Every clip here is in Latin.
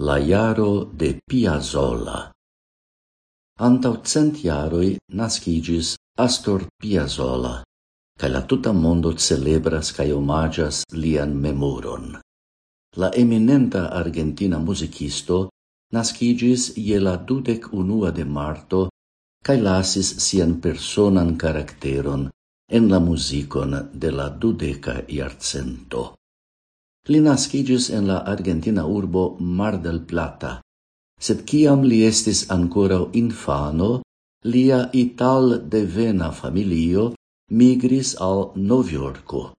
la iaro de Piazzolla. Antau cent iaroi nascigis Astor Piazzolla, cae la tuta mondo celebras cae omagias lian memoron. La eminenta argentina musicisto nascigis ie la dudec unua de marto cae lasis sian personan caracteron en la musicon de la dudeca iarcento. Li nascigis en la argentina urbo Mar del Plata, sed ciam li estis ancora infano, lia ital devena familio migris al Noviorco.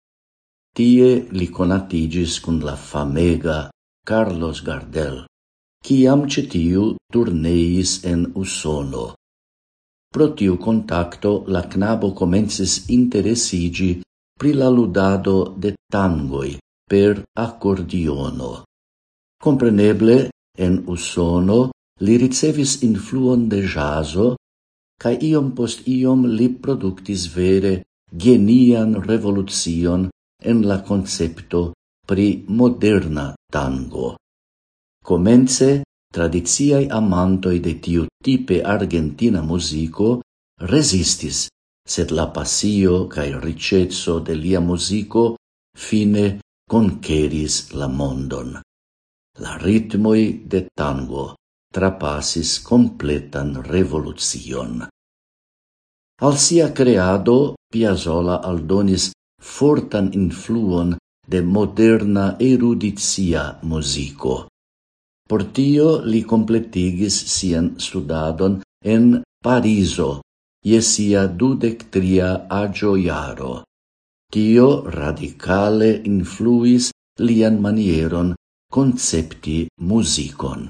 Tie li conatigis cun la famega Carlos Gardel, ciam cetiu turneis en Usono. Pro tiu contacto la knabo comensis interesigi pri la ludado de tangoi, per accordiono. Compreneble, en Usono li ricevis influon de jazo, ca iom post iom li productis vere genian revolucion en la concepto pri moderna tango. Comence, tradiziai amantoi de tiu tipe argentina musico resistis, sed la passio cae ricezzo de lia musico fine conqueris la mondon. La ritmoi de tango trapassis completan revolucion. Al sia creado, Piazzolla aldonis fortan influon de moderna erudizia musico. Por tio li completigis sian studadon en Pariso, iesia dudectria agioiaro. Tio radicale influis lian manieron concepti musicon.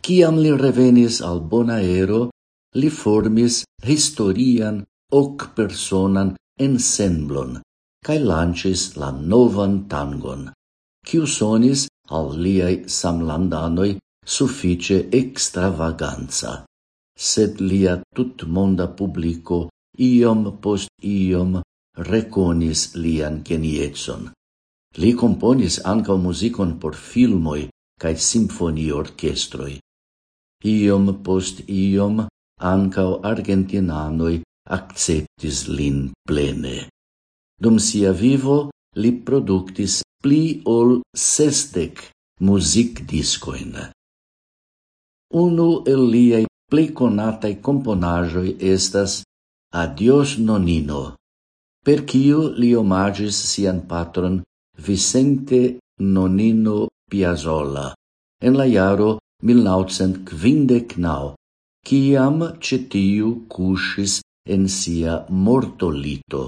Ciam li revenis al Bonaero, li formis historian hoc personan ensemblon cae lancis la novan tangon, ciu sonis al liai samlandanoi suffice extravaganza, sed lia tutmonda publico iom post iom reconis lian genietson. Li componis ankaŭ muzikon por filmoi kaj simfonio-orkestroj. Iom post iom ankaŭ argentinanoj acceptis lin plene. Dum sia vivo li produktis pli ol sestec music discoin. Unu el liai plei conatai componajoi estas Adios nonino, per kiu li omagis sian patron Vicente Nonino Piazzolla en la iaro 1959, kiam cetiu cusis en sia mortolito.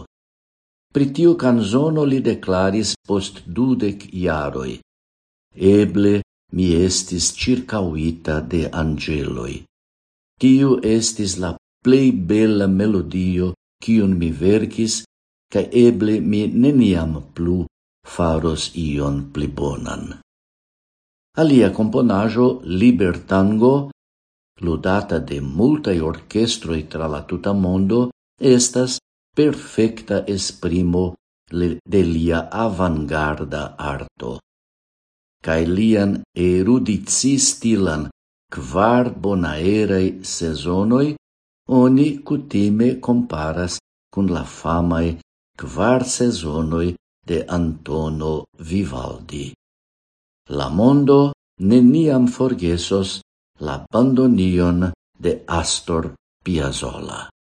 Pri tiu canzono li declaris post dudec iaroi. Eble mi estis circauita de angeloi. Tiu estis la plei bella melodio cion mi vercis cae eble mi neniam plu faros ion pli bonan. Alia componajo Libertango, ludata de multae orchestroi tra la tuta mondo, estas perfecta esprimo de lia avangarda arto. Cae lian erudicistilan quar bonaerei sezonoi oni cutime comparas cun la famae quar sezonoi de Antono Vivaldi. La mondo neniam forgesos la pandonion de Astor Piazzolla.